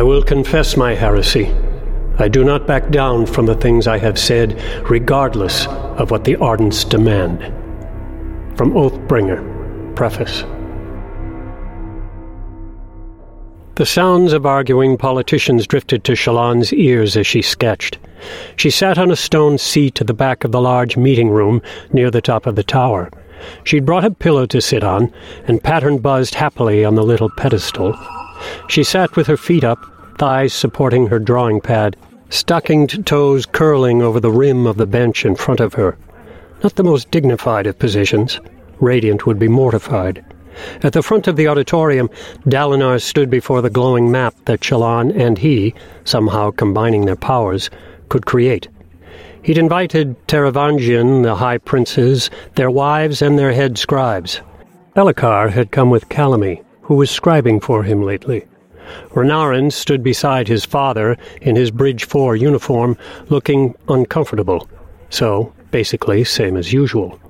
I will confess my heresy. I do not back down from the things I have said, regardless of what the Ardents demand. From Oathbringer, Preface. The sounds of arguing politicians drifted to Shallan's ears as she sketched. She sat on a stone seat at the back of the large meeting room near the top of the tower. She'd brought a pillow to sit on, and Pattern buzzed happily on the little pedestal. She sat with her feet up, thighs supporting her drawing pad, stockinged toes curling over the rim of the bench in front of her. Not the most dignified of positions. Radiant would be mortified. At the front of the auditorium, Dalinar stood before the glowing map that Shallan and he, somehow combining their powers, could create. He'd invited Taravangian, the high princes, their wives, and their head scribes. Elhokar had come with Kalami, who was scribing for him lately. Renarin stood beside his father in his Bridge 4 uniform, looking uncomfortable. So, basically, same as usual.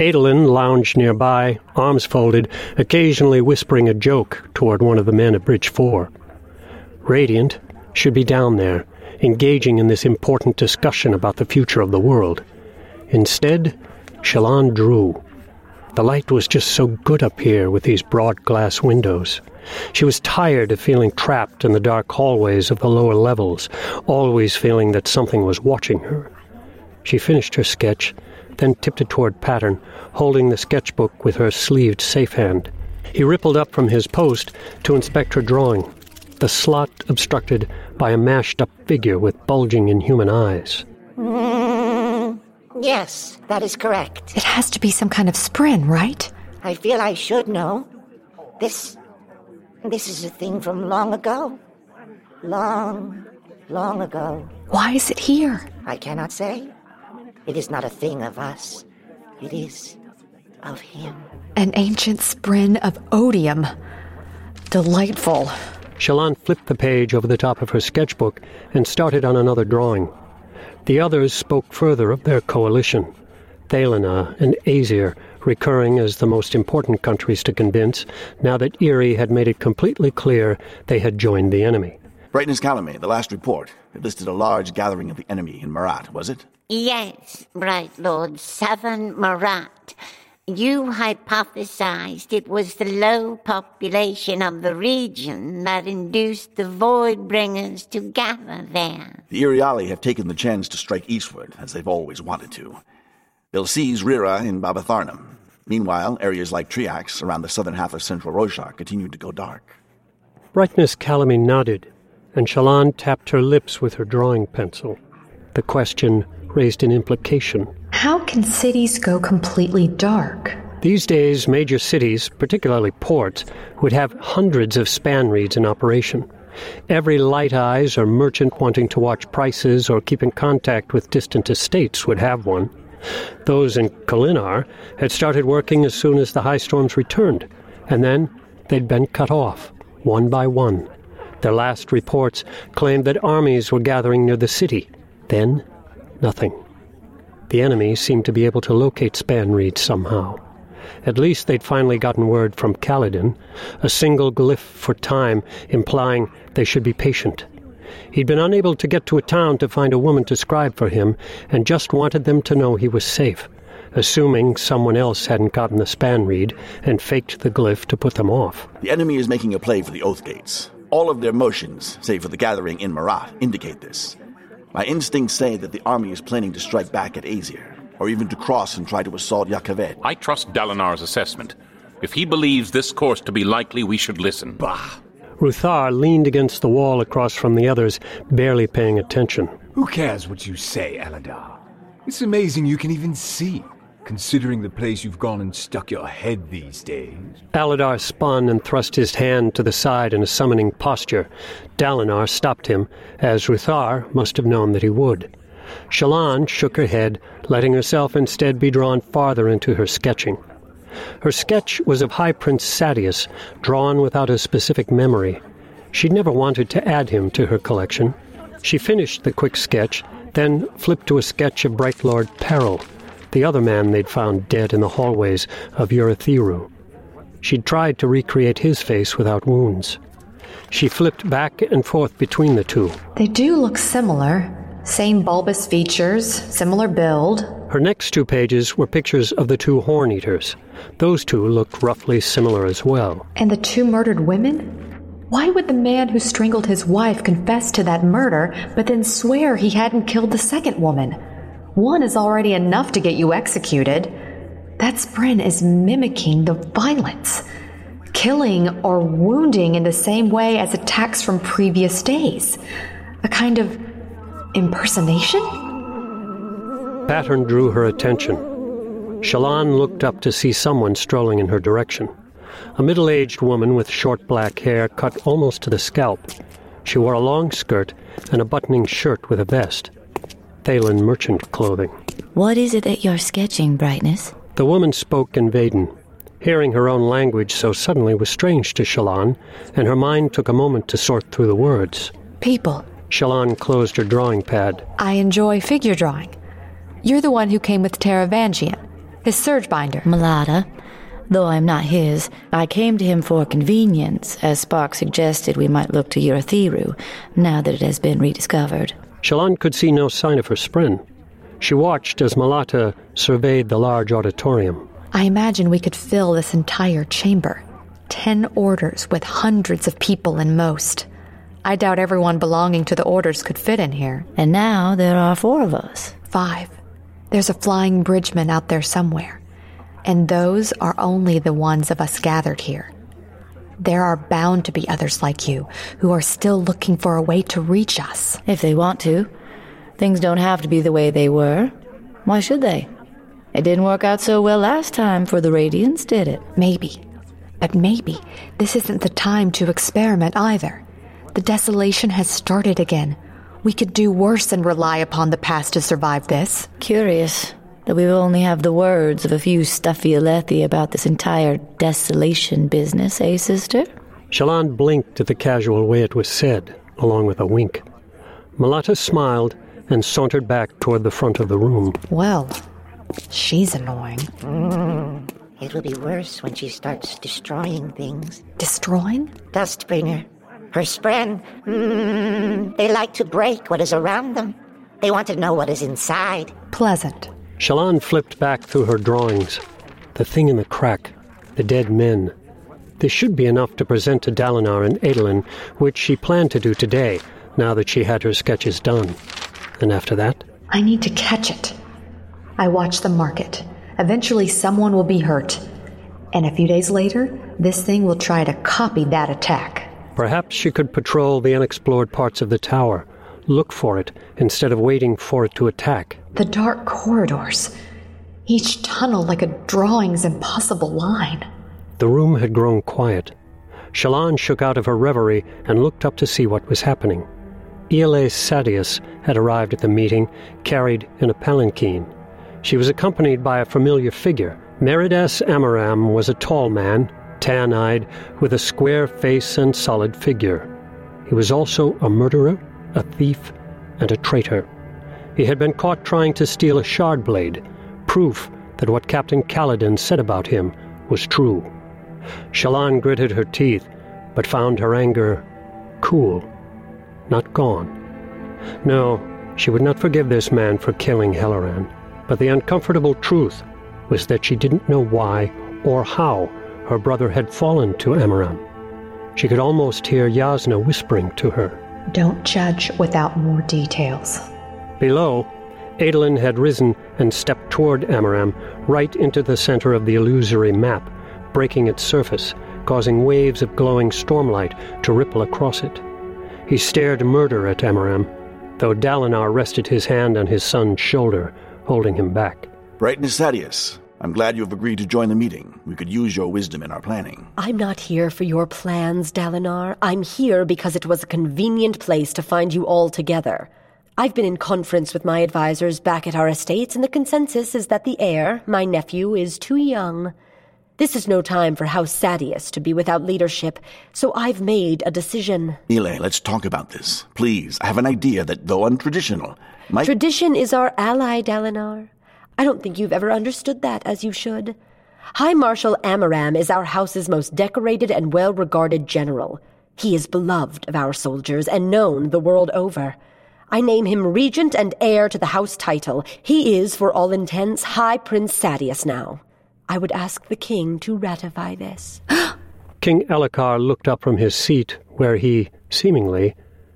Adolin lounged nearby, arms folded, occasionally whispering a joke toward one of the men at Bridge 4. Radiant should be down there, engaging in this important discussion about the future of the world. Instead, Shallan drew. The light was just so good up here with these broad glass windows. She was tired of feeling trapped in the dark hallways of the lower levels, always feeling that something was watching her. She finished her sketch then tipped it toward Pattern, holding the sketchbook with her sleeved safe hand. He rippled up from his post to inspect her drawing, the slot obstructed by a mashed up figure with bulging inhuman eyes. Yes, that is correct. It has to be some kind of spren, right? I feel I should know. This. This is a thing from long ago. Long, long ago. Why is it here? I cannot say. It is not a thing of us, it is of him. An ancient spren of odium. Delightful. Shallan flipped the page over the top of her sketchbook and started on another drawing. The others spoke further of their coalition. Thaylenah and Azir recurring as the most important countries to convince, now that Iri had made it completely clear they had joined the enemy. Brightness Kalami, the last report. It listed a large gathering of the enemy in Marat, was it? Yes, Bright Lord, seven Marat. You hypothesized it was the low population of the region that induced the Void Bringers to gather there. The Iriali have taken the chance to strike eastward, as they've always wanted to. They'll seize Rira in Babatharnam. Meanwhile, areas like Triax, around the southern half of central Roshar, continue to go dark. Brightness Kalami nodded, and Shallan tapped her lips with her drawing pencil. The question raised an implication. How can cities go completely dark? These days, major cities, particularly ports, would have hundreds of span reeds in operation. Every light eyes or merchant wanting to watch prices or keep in contact with distant estates would have one. Those in Kholinar had started working as soon as the high storms returned, and then they'd been cut off, one by one. Their last reports claimed that armies were gathering near the city. Then Nothing. The enemy seemed to be able to locate span reeds somehow. At least they'd finally gotten word from Kaladin, a single glyph for time implying they should be patient. He'd been unable to get to a town to find a woman to scribe for him, and just wanted them to know he was safe, assuming someone else hadn't gotten the span reed and faked the glyph to put them off. The enemy is making a play for the Oath Gates. All of their motions, save for the gathering in Marat, indicate this. My instincts say that the army is planning to strike back at Azir, or even to cross and try to assault Jah Keved. I trust Dalinar's assessment. If he believes this course to be likely, we should listen. Bah! Ruthar leaned against the wall across from the others, barely paying attention. Who cares what you say, Aladar? It's amazing you can even see considering the place you've gone and stuck your head these days. Aladar spun and thrust his hand to the side in a summoning posture. Dalinar stopped him, as Ruthar must have known that he would. Shallan shook her head, letting herself instead be drawn farther into her sketching. Her sketch was of High Prince Sadeas, drawn without a specific memory. She'd never wanted to add him to her collection. She finished the quick sketch, then flipped to a sketch of Bright Lord Perel, the other man they'd found dead in the hallways of Urithiru. She'd tried to recreate his face without wounds. She flipped back and forth between the two. They do look similar. Same bulbous features, similar build. Her next two pages were pictures of the two horn eaters. Those two looked roughly similar as well. And the two murdered women? Why would the man who strangled his wife confess to that murder, but then swear he hadn't killed the second woman? One is already enough to get you executed. That Spren is mimicking the violence, killing or wounding in the same way as attacks from previous days. A kind of impersonation? Pattern drew her attention. Shallan looked up to see someone strolling in her direction. A middle aged woman with short black hair cut almost to the scalp. She wore a long skirt and a buttoning shirt with a vest. Thaylen merchant clothing. What is it that you're sketching, Brightness? The woman spoke in Veden. Hearing her own language so suddenly was strange to Shallan, and her mind took a moment to sort through the words. People. Shallan closed her drawing pad. I enjoy figure drawing. You're the one who came with Taravangian, his surge binder. Malata. Though I'm not his, I came to him for convenience, as Spark suggested we might look to Urithiru, now that it has been rediscovered. Shallan could see no sign of her spren. She watched as Malata surveyed the large auditorium. I imagine we could fill this entire chamber. Ten orders with hundreds of people in most. I doubt everyone belonging to the orders could fit in here. And now there are four of us. Five. There's a flying bridgeman out there somewhere. And those are only the ones of us gathered here. There are bound to be others like you who are still looking for a way to reach us. If they want to. Things don't have to be the way they were. Why should they? It didn't work out so well last time for the Radiants, did it? Maybe. But maybe this isn't the time to experiment either. The desolation has started again. We could do worse than rely upon the past to survive this. Curious that we will only have the words of a few stuffy Alethi about this entire desolation business, eh, sister? Shallan blinked at the casual way it was said, along with a wink. Malata smiled and sauntered back toward the front of the room. Well, she's annoying. Mm, it'll be worse when she starts destroying things. Destroying? Dustbringer. Her spren. Mm, they like to break what is around them. They want to know what is inside. Pleasant. Shallan flipped back through her drawings. The thing in the crack. The dead men. This should be enough to present to Dalinar and Adolin, which she planned to do today, now that she had her sketches done. And after that? I need to catch it. I watch the market. Eventually, someone will be hurt. And a few days later, this thing will try to copy that attack. Perhaps she could patrol the unexplored parts of the tower, look for it, instead of waiting for it to attack. The dark corridors. Each tunnel like a drawing's impossible line. The room had grown quiet. Shallan shook out of her reverie and looked up to see what was happening. Ialais Sadeas had arrived at the meeting, carried in a palanquin. She was accompanied by a familiar figure. Meridas Amaram was a tall man, tan eyed, with a square face and solid figure. He was also a murderer, a thief, and a traitor. He had been caught trying to steal a shard blade, proof that what Captain Kaladin said about him was true. Shallan gritted her teeth, but found her anger cool not gone. No, she would not forgive this man for killing Helaran. But the uncomfortable truth was that she didn't know why or how her brother had fallen to Amaram. She could almost hear Jasnah whispering to her. Don't judge without more details. Below, Adolin had risen and stepped toward Amaram, right into the center of the illusory map, breaking its surface, causing waves of glowing stormlight to ripple across it. He stared murder at Amaram, though Dalinar rested his hand on his son's shoulder, holding him back. Brightness Sadeas, I'm glad you have agreed to join the meeting. We could use your wisdom in our planning. I'm not here for your plans, Dalinar. I'm here because it was a convenient place to find you all together. I've been in conference with my advisors back at our estates, and the consensus is that the heir, my nephew, is too young. This is no time for House Sadeas to be without leadership, so I've made a decision. Ialais, let's talk about this. Please, I have an idea that, though untraditional, might... Tradition is our ally, Dalinar. I don't think you've ever understood that as you should. High Marshal Amaram is our house's most decorated and well-regarded general. He is beloved of our soldiers and known the world over. I name him regent and heir to the house title. He is, for all intents, High Prince Sadeas now. I would ask the king to ratify this. King Elhokar looked up from his seat, where he, seemingly,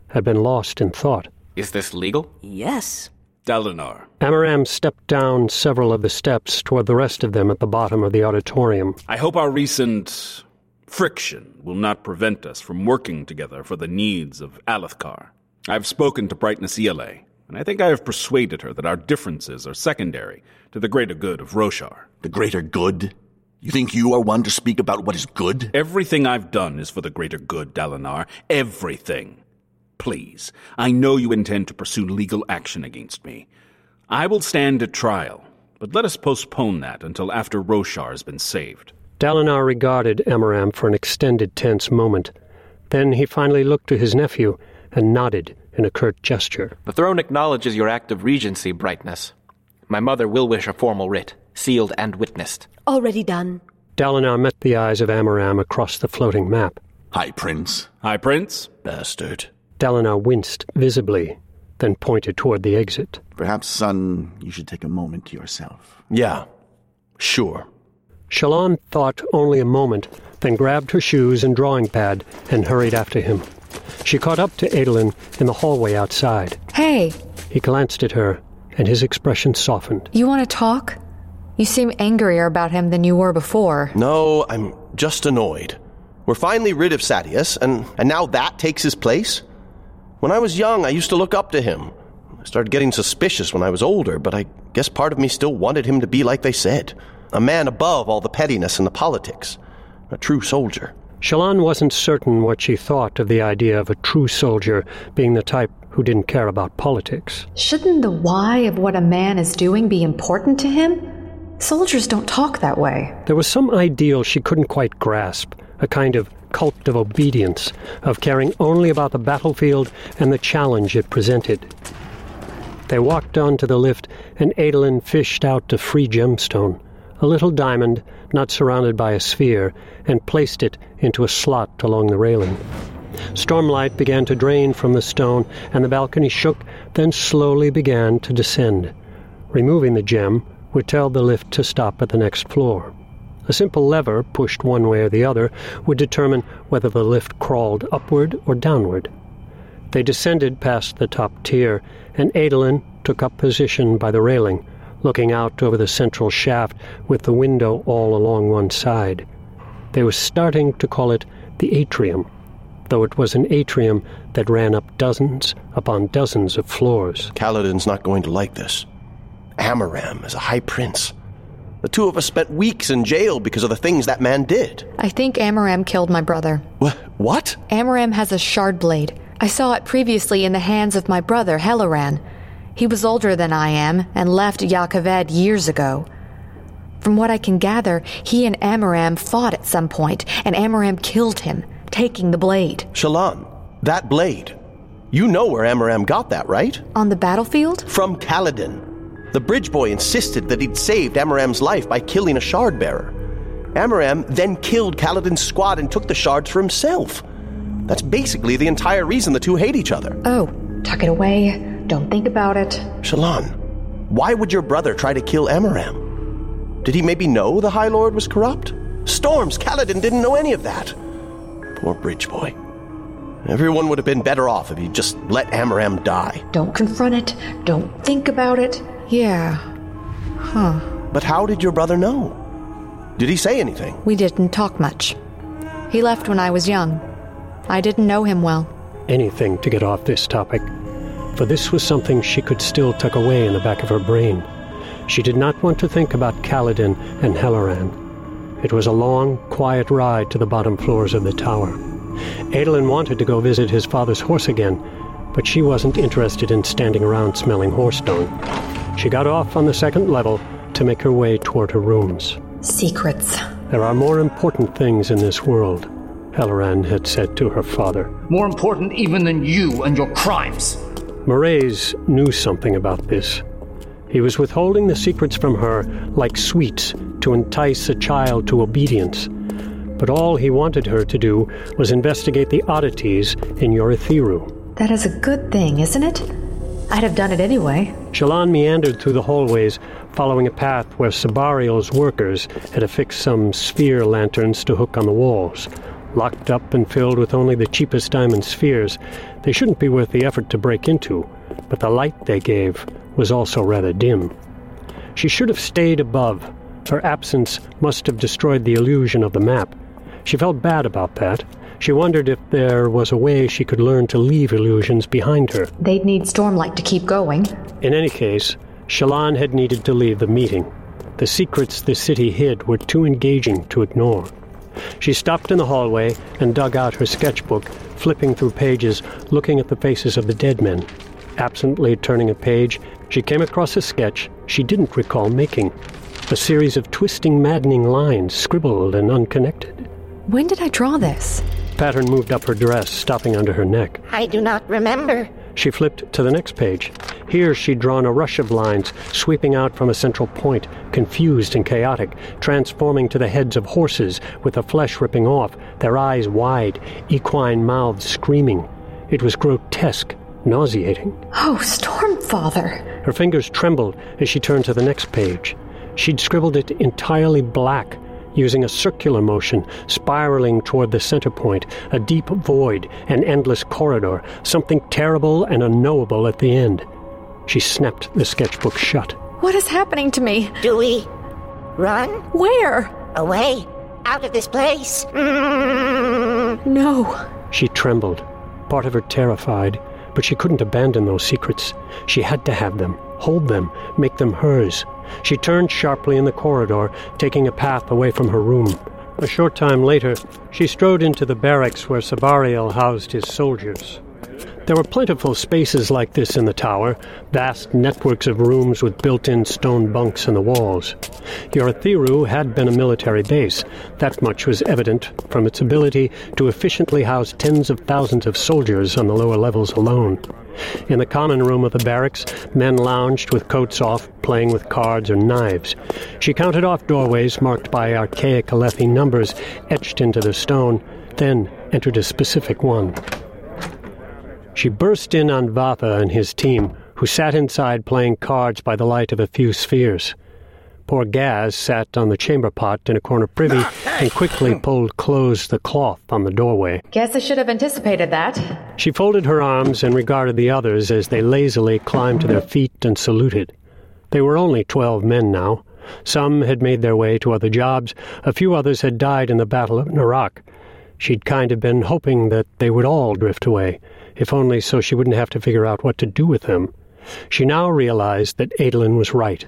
had been lost in thought. Is this legal? Yes. Dalinar. Amaram stepped down several of the steps toward the rest of them at the bottom of the auditorium. I hope our recent friction will not prevent us from working together for the needs of Alethkar. I've spoken to Brightness Ialai, and I think I have persuaded her that our differences are secondary to the greater good of Roshar. The greater good? You think you are one to speak about what is good? Everything I've done is for the greater good, Dalinar. Everything. Please, I know you intend to pursue legal action against me. I will stand at trial, but let us postpone that until after Roshar has been saved. Dalinar regarded Amaram for an extended tense moment. Then he finally looked to his nephew and nodded in a curt gesture. The throne acknowledges your act of regency, Brightness. My mother will wish a formal writ, sealed and witnessed. Already done. Dalinar met the eyes of Amaram across the floating map. High Prince. High Prince? Bastard. Dalinar winced visibly, then pointed toward the exit. Perhaps, son, you should take a moment to yourself. Yeah, sure. Shallan thought only a moment, then grabbed her shoes and drawing pad and hurried after him. She caught up to Adolin in the hallway outside. Hey! He glanced at her, and his expression softened. You want to talk? You seem angrier about him than you were before. No, I'm just annoyed. We're finally rid of Sadeas, and, and now that takes his place? When I was young, I used to look up to him. I started getting suspicious when I was older, but I guess part of me still wanted him to be like they said a man above all the pettiness and the politics, a true soldier. Shallan wasn't certain what she thought of the idea of a true soldier being the type who didn't care about politics. Shouldn't the why of what a man is doing be important to him? Soldiers don't talk that way. There was some ideal she couldn't quite grasp, a kind of cult of obedience, of caring only about the battlefield and the challenge it presented. They walked on to the lift, and Adolin fished out a free gemstone, a little diamond not surrounded by a sphere, and placed it into a slot along the railing. Stormlight began to drain from the stone, and the balcony shook, then slowly began to descend. Removing the gem would tell the lift to stop at the next floor. A simple lever, pushed one way or the other, would determine whether the lift crawled upward or downward. They descended past the top tier, and Adolin took up position by the railing, looking out over the central shaft with the window all along one side. They were starting to call it the atrium, though it was an atrium that ran up dozens upon dozens of floors. Kaladin's not going to like this. Amaram is a high prince. The two of us spent weeks in jail because of the things that man did. I think Amaram killed my brother. Wh- what? Amaram has a shard blade. I saw it previously in the hands of my brother, Helaran. He was older than I am and left Jah Keved years ago. From what I can gather, he and Amaram fought at some point, and Amaram killed him, taking the blade. Shallan, that blade. You know where Amaram got that, right? On the battlefield? From Kaladin. The bridge boy insisted that he'd saved Amaram's life by killing a shard bearer. Amaram then killed Kaladin's squad and took the shards for himself. That's basically the entire reason the two hate each other. Oh, tuck it away. Don't think about it. Shallan, why would your brother try to kill Amaram? Did he maybe know the High Lord was corrupt? Storms, Kaladin didn't know any of that. Poor bridge boy. Everyone would have been better off if he'd just let Amaram die. Don't confront it. Don't think about it. Yeah. Huh. But how did your brother know? Did he say anything? We didn't talk much. He left when I was young. I didn't know him well. Anything to get off this topic, for this was something she could still tuck away in the back of her brain. She did not want to think about Kaladin and Helaran. It was a long, quiet ride to the bottom floors of the tower. Adolin wanted to go visit his father's horse again, but she wasn't interested in standing around smelling horse dung. She got off on the second level to make her way toward her rooms. Secrets. There are more important things in this world, Helaran had said to her father. More important even than you and your crimes. Mraize knew something about this. He was withholding the secrets from her like sweets to entice a child to obedience. but all he wanted her to do was investigate the oddities in Urithiru. That is a good thing, isn't it? I'd have done it anyway. Shallan meandered through the hallways, following a path where Sebarial's workers had affixed some sphere lanterns to hook on the walls. Locked up and filled with only the cheapest diamond spheres, they shouldn't be worth the effort to break into, but the light they gave was also rather dim. She should have stayed above. Her absence must have destroyed the illusion of the map. She felt bad about that. She wondered if there was a way she could learn to leave illusions behind her. They'd need Stormlight to keep going. In any case, Shallan had needed to leave the meeting. The secrets the city hid were too engaging to ignore. She stopped in the hallway and dug out her sketchbook, flipping through pages, looking at the faces of the dead men. Absently turning a page, she came across a sketch she didn't recall making. A series of twisting, maddening lines, scribbled and unconnected. When did I draw this? Pattern moved up her dress, stopping under her neck. I do not remember. She flipped to the next page. Here she'd drawn a rush of lines, sweeping out from a central point, confused and chaotic, transforming to the heads of horses, with the flesh ripping off, their eyes wide, equine mouths screaming. It was grotesque, nauseating. Oh, Stormfather! Her fingers trembled as she turned to the next page. She'd scribbled it entirely black, using a circular motion, spiraling toward the center point, a deep void, an endless corridor, something terrible and unknowable at the end. She snapped the sketchbook shut. What is happening to me? Do we run? Where? Away. Out of this place. Mm. No. She trembled, part of her terrified, but she couldn't abandon those secrets. She had to have them, hold them, make them hers. She turned sharply in the corridor, taking a path away from her room. A short time later, she strode into the barracks where Sebarial housed his soldiers. There were plentiful spaces like this in the tower, vast networks of rooms with built-in stone bunks in the walls. Urithiru had been a military base. That much was evident from its ability to efficiently house tens of thousands of soldiers on the lower levels alone. In the common room of the barracks, men lounged with coats off, playing with cards or knives. She counted off doorways marked by archaic Alethi numbers etched into the stone, then entered a specific one. She burst in on Vathah and his team, who sat inside playing cards by the light of a few spheres. Poor Gaz sat on the chamber pot in a corner privy and quickly pulled closed the cloth on the doorway. Guess I should have anticipated that. She folded her arms and regarded the others as they lazily climbed to their feet and saluted. They were only twelve men now. Some had made their way to other jobs, a few others had died in the Battle of Narak. She'd kind of been hoping that they would all drift away, if only so she wouldn't have to figure out what to do with them. She now realized that Adolin was right.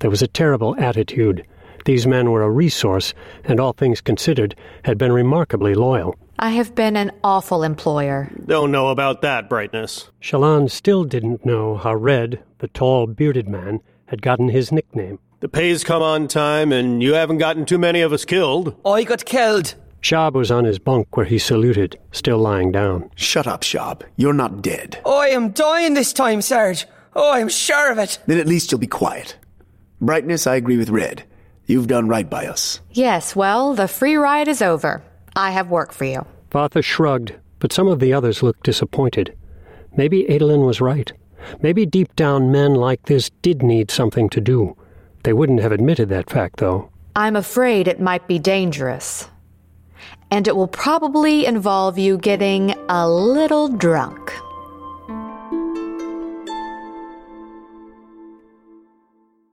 There was a terrible attitude. These men were a resource, and all things considered, had been remarkably loyal. I have been an awful employer. Don't know about that, Brightness. Shallan still didn't know how Red, the tall, bearded man, had gotten his nickname. The pay's come on time, and you haven't gotten too many of us killed. I got killed. Shob was on his bunk where he saluted, still lying down. Shut up, Shob. You're not dead. I am dying this time, Sarge. Oh, I'm sure of it. Then at least you'll be quiet. Brightness, I agree with Red. You've done right by us. Yes, well, the free ride is over. I have work for you. Vathah shrugged, but some of the others looked disappointed. Maybe Adolin was right. Maybe deep down men like this did need something to do. They wouldn't have admitted that fact, though. I'm afraid it might be dangerous. And it will probably involve you getting a little drunk.